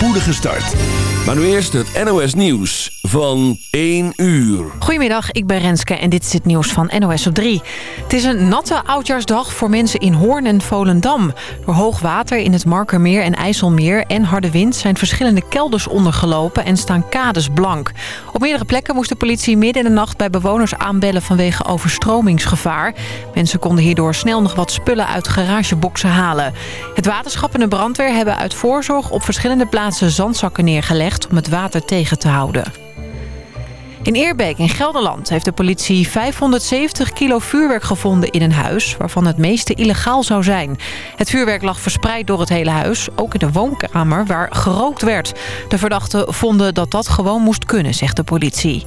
spoedige start. Maar nu eerst het NOS Nieuws van 1 uur. Goedemiddag, ik ben Renske en dit is het nieuws van NOS op 3. Het is een natte oudjaarsdag voor mensen in Hoorn en Volendam. Door hoog water in het Markermeer en IJsselmeer en harde wind... zijn verschillende kelders ondergelopen en staan kades blank. Op meerdere plekken moest de politie midden in de nacht... bij bewoners aanbellen vanwege overstromingsgevaar. Mensen konden hierdoor snel nog wat spullen uit garageboxen halen. Het waterschap en de brandweer hebben uit voorzorg... op verschillende plaatsen zandzakken neergelegd om het water tegen te houden. In Eerbeek in Gelderland heeft de politie 570 kilo vuurwerk gevonden in een huis... waarvan het meeste illegaal zou zijn. Het vuurwerk lag verspreid door het hele huis, ook in de woonkamer waar gerookt werd. De verdachten vonden dat dat gewoon moest kunnen, zegt de politie.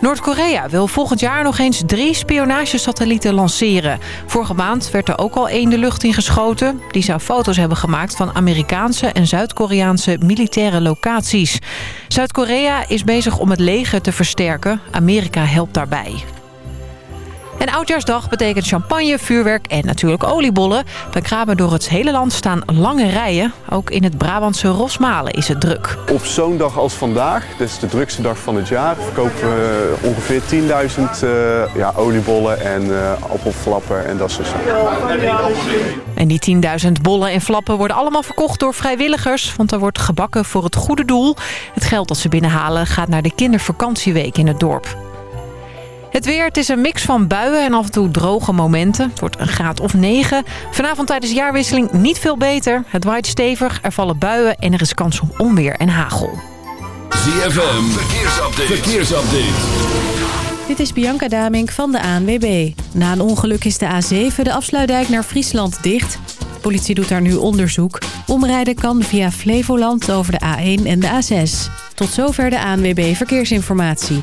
Noord-Korea wil volgend jaar nog eens drie spionagesatellieten lanceren. Vorige maand werd er ook al één de lucht in geschoten. Die zou foto's hebben gemaakt van Amerikaanse en Zuid-Koreaanse militaire locaties. Zuid-Korea is bezig om het leger te versterken. Amerika helpt daarbij. En Oudjaarsdag betekent champagne, vuurwerk en natuurlijk oliebollen. Bij kramen door het hele land staan lange rijen. Ook in het Brabantse Rosmalen is het druk. Op zo'n dag als vandaag, dus de drukste dag van het jaar... verkopen we ongeveer 10.000 uh, ja, oliebollen en uh, appelflappen en dat soort zaken. En die 10.000 bollen en flappen worden allemaal verkocht door vrijwilligers... want er wordt gebakken voor het goede doel. Het geld dat ze binnenhalen gaat naar de kindervakantieweek in het dorp. Het weer, het is een mix van buien en af en toe droge momenten. Het wordt een graad of 9. Vanavond tijdens de jaarwisseling niet veel beter. Het waait stevig, er vallen buien en er is kans op onweer en hagel. ZFM, verkeersupdate. verkeersupdate. Dit is Bianca Damink van de ANWB. Na een ongeluk is de A7 de afsluitdijk naar Friesland dicht. De politie doet daar nu onderzoek. Omrijden kan via Flevoland over de A1 en de A6. Tot zover de ANWB Verkeersinformatie.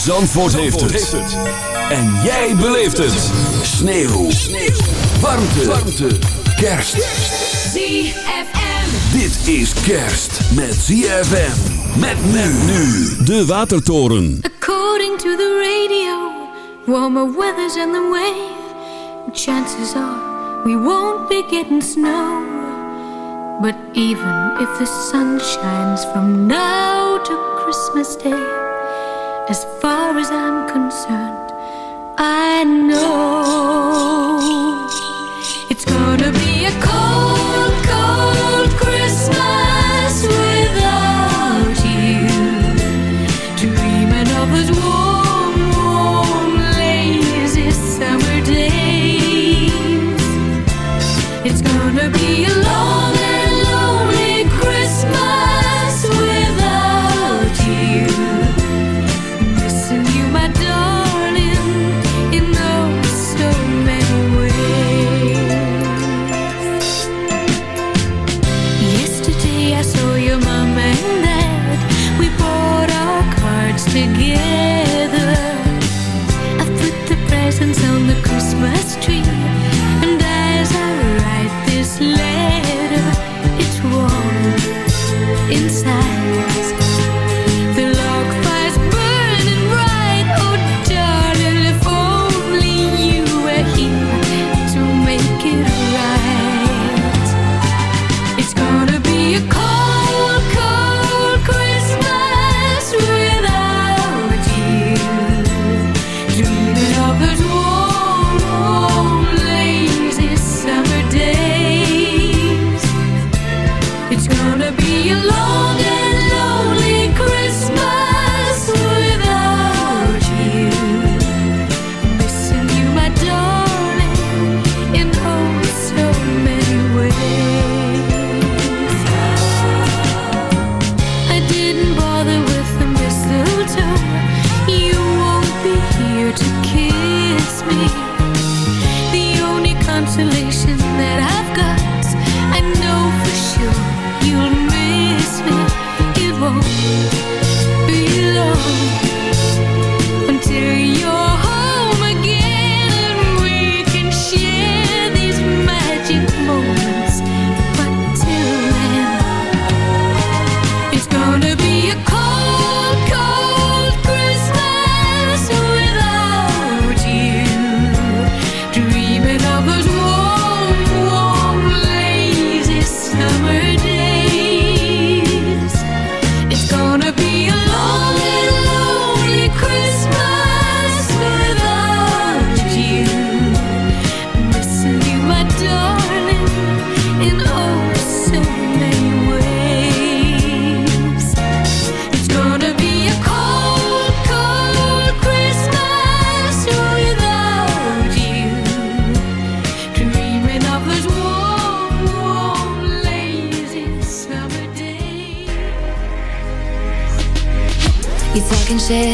Zandvoort, heeft, het. En jij beleeft het. Sneeuw. Sneeuw. Warmte. Warmte. Kerst. ZFM. Dit is kerst met ZFM. Met men nu. De Watertoren. According to the radio, warmer weather's on the way. Chances are we won't be getting snow. But even if the sun shines from now to Christmas Day. As far as I'm concerned, I know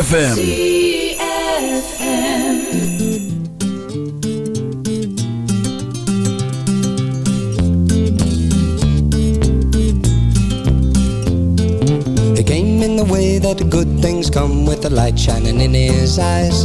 He came in the way that good things come with the light shining in his eyes.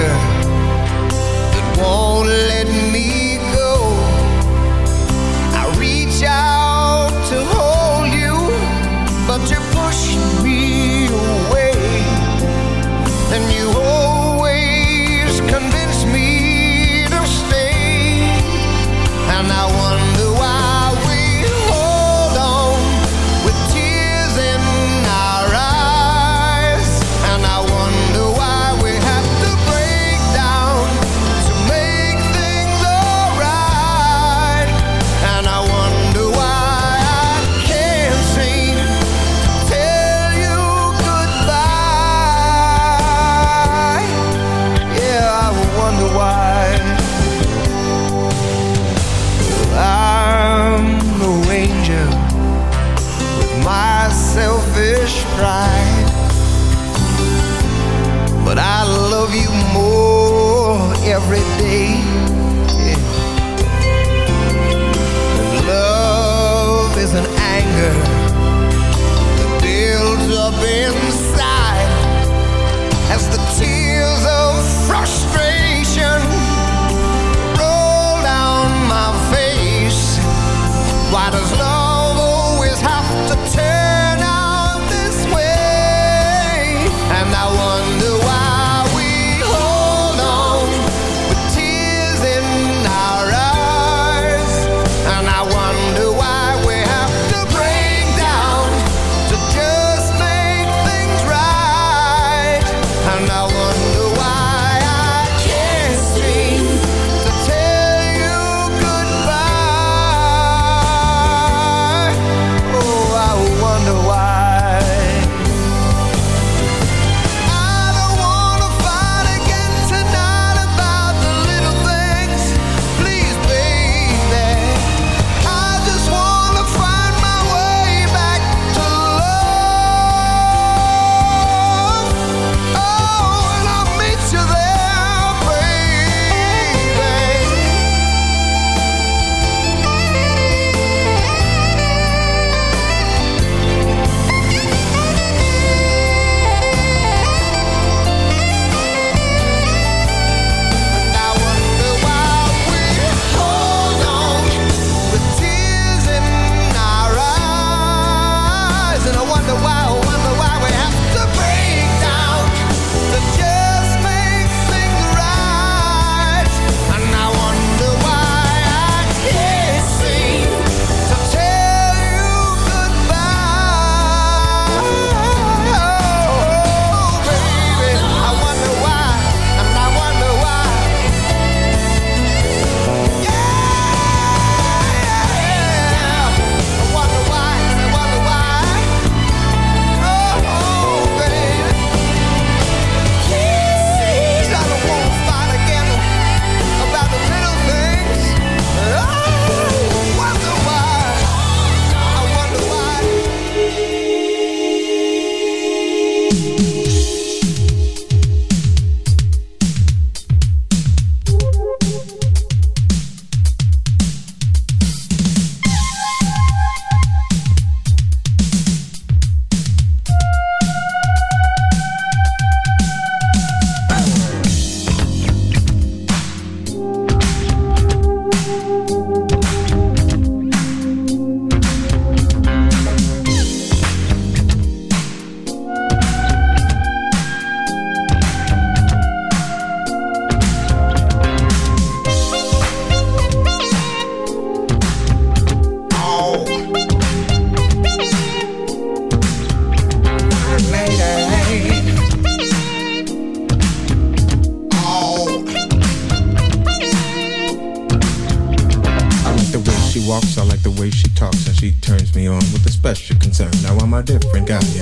Yeah.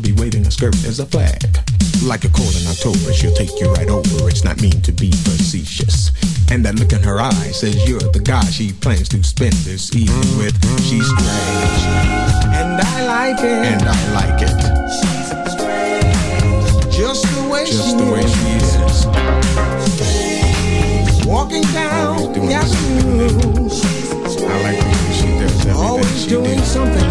she'll be waving a skirt as a flag. Like a cold in October, she'll take you right over. It's not mean to be facetious. And that look in her eye says you're the guy she plans to spend this evening with. She's strange. And I like it. And I like it. She's strange. Just the way Just she the way is. she is. Walking down the avenue. I like the way she does everything Always she doing did. something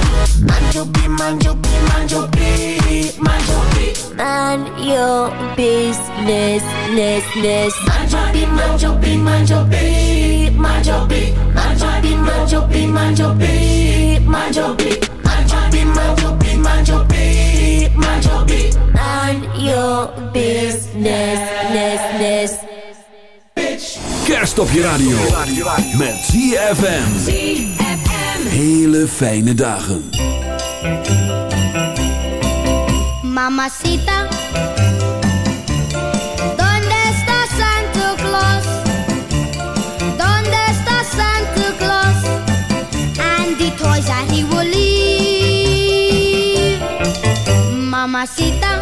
be, mind your be, mind your be, mind your be. Mind your your be, mind your be, mind your be, mind your be. Mind your be, mind your be, mind your be, mind your be. Kerst op je radio. Met ZFM. ZFM. Hele fijne dagen. Mamacita, ¿dónde está Santa Claus? ¿Dónde está Santa Claus? And the toys that he will leave. Mamacita,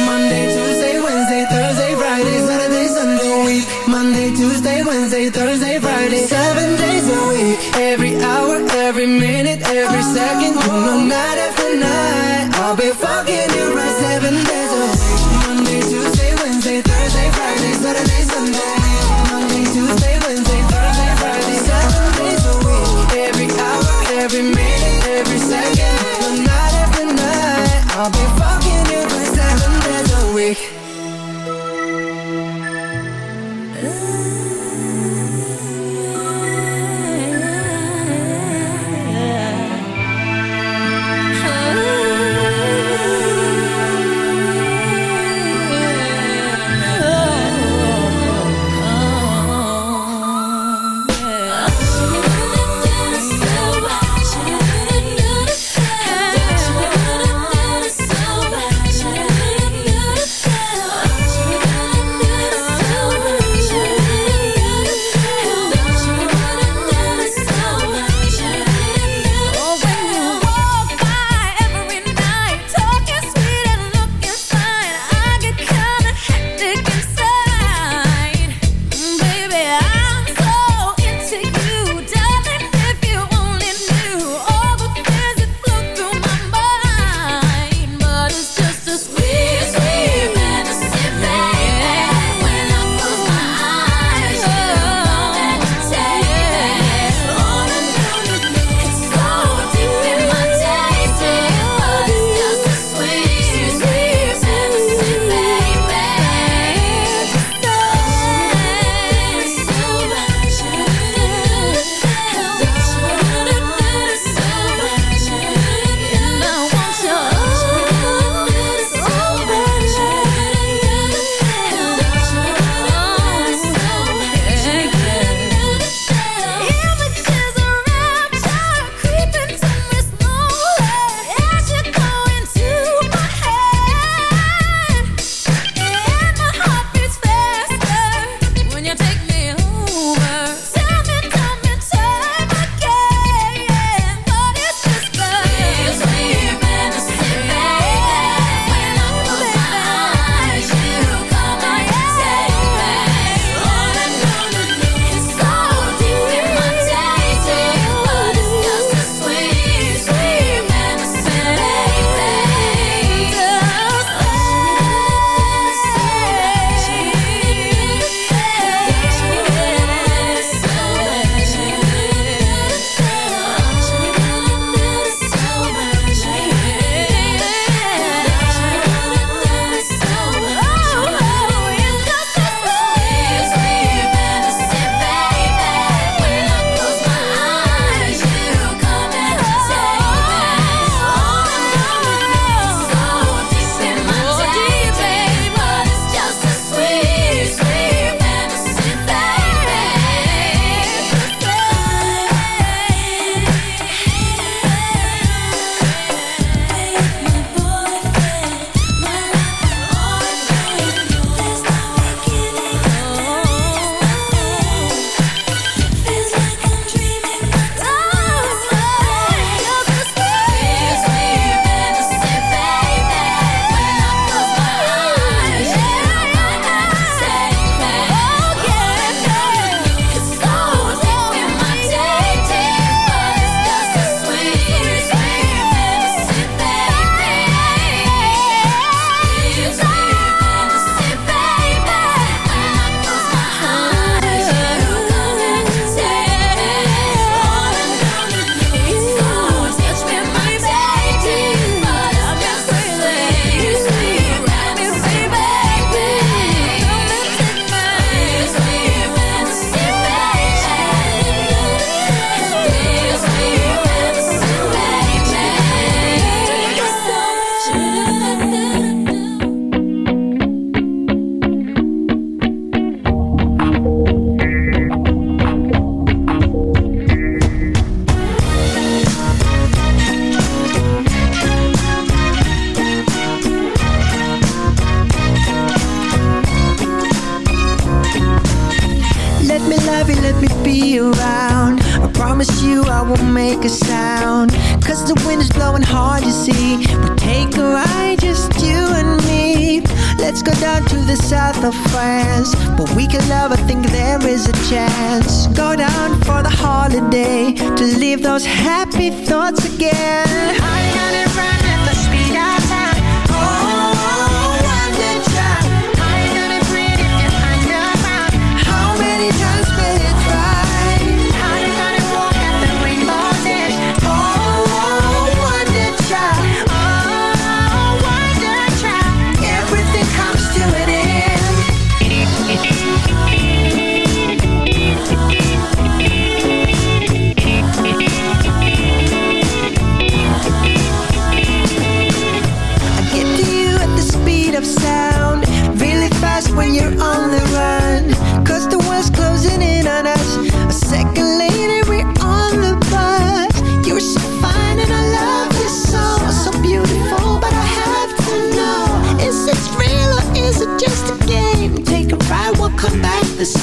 Monday, Tuesday, Wednesday, Thursday, Friday, Saturday, Sunday, week. Monday, Tuesday, Wednesday, Thursday, Friday, seven days a week. Every hour, every minute, every second, night. I'll be fucking you right seven days a week. Monday, Tuesday, Wednesday, Thursday, Friday, Saturday, Sunday. Monday, Tuesday, Wednesday, Thursday, Friday, seven days a week. Every hour, every minute, every second, night. I'll be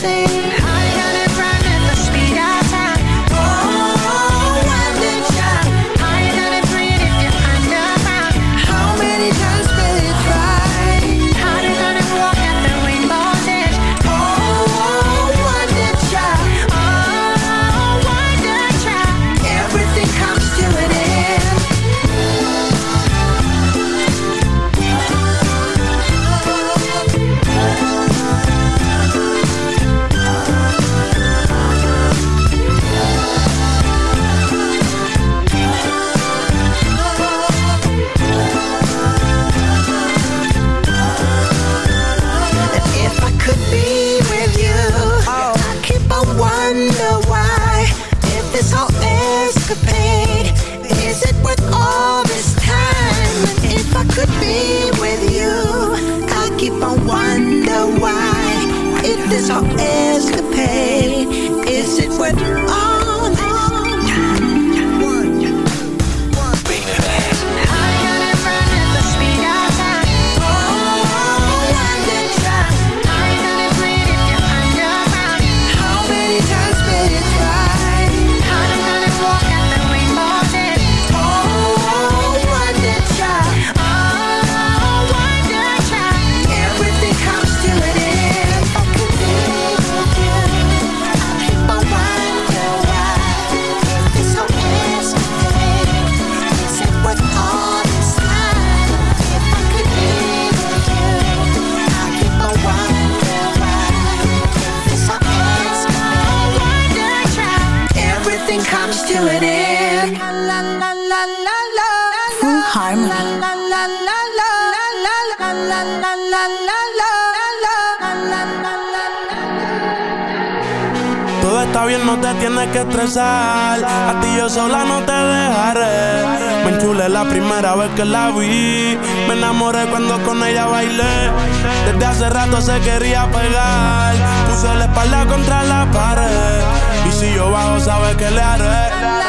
sing la la Todo está bien, no te tienes que estresar. A ti yo sola no te dejaré. Me enchulé la primera vez que la vi. Me enamoré cuando con ella bailé. Desde hace rato se quería pegar. Puse la espalda contra la pared. Y si yo bajo, sabes que le haré.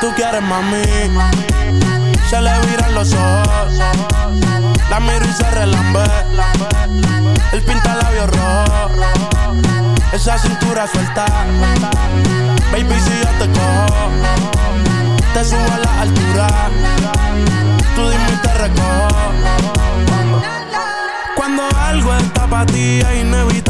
Tú quieres mami. Se le viran los ojos. La miro y se relambe. El pinta labios rojo. Esa cintura suelta. Baby, si yo te cojo, te subo a la altura. Tú dime y te. Cuando algo está para ti es inevitable,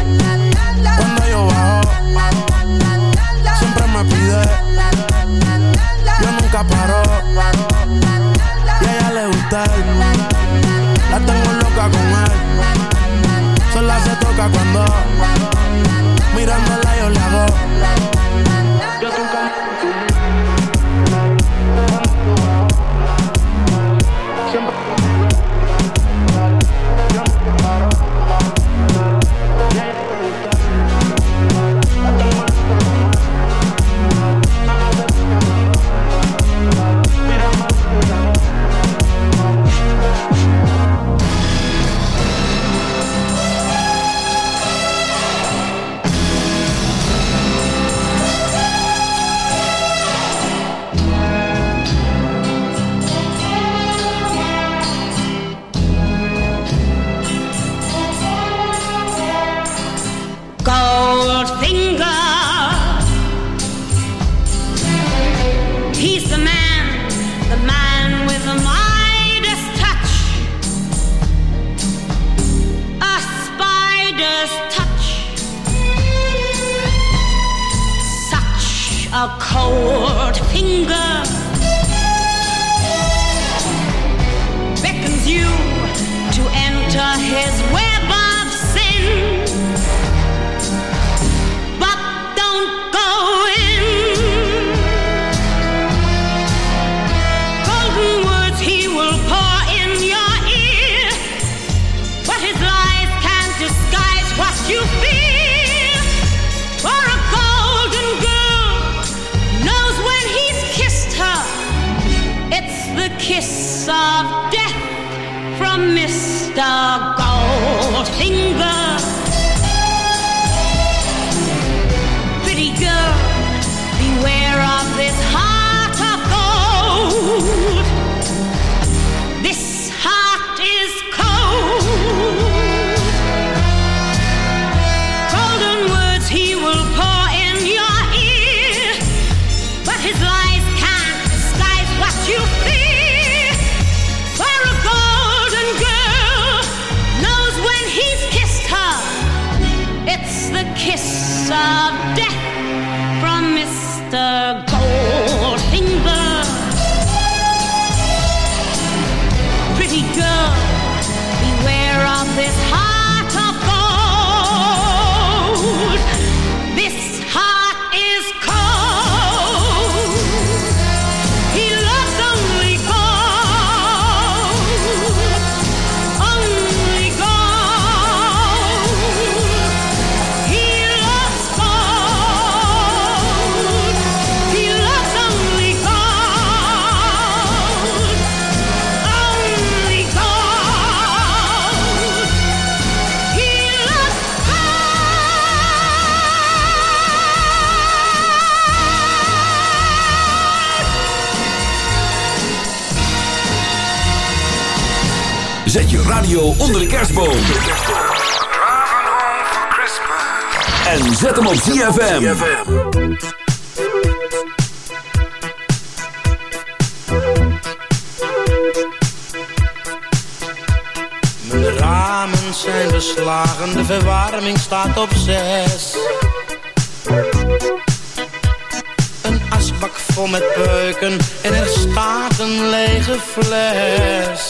Pide. Yo nunca paro. Y a ella le gusta él. La tengo loca con él. Sola se toca cuando mirándola yo le hago. Zet je radio onder de kerstboom. En zet hem op ZFM. Mijn ramen zijn beslagen, de verwarming staat op zes. Een asbak vol met peuken en er staat een lege fles.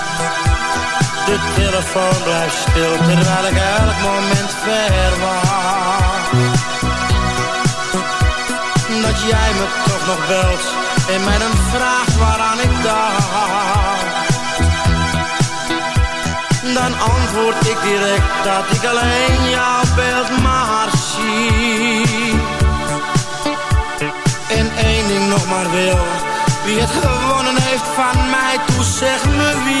De telefoon blijft stil terwijl ik elk moment verwacht. dat jij me toch nog belt en mij dan vraagt waaraan ik dacht. Dan antwoord ik direct dat ik alleen jouw beeld maar zie. En één ding nog maar wil, wie het gewonnen heeft van mij, toe zeg me wie.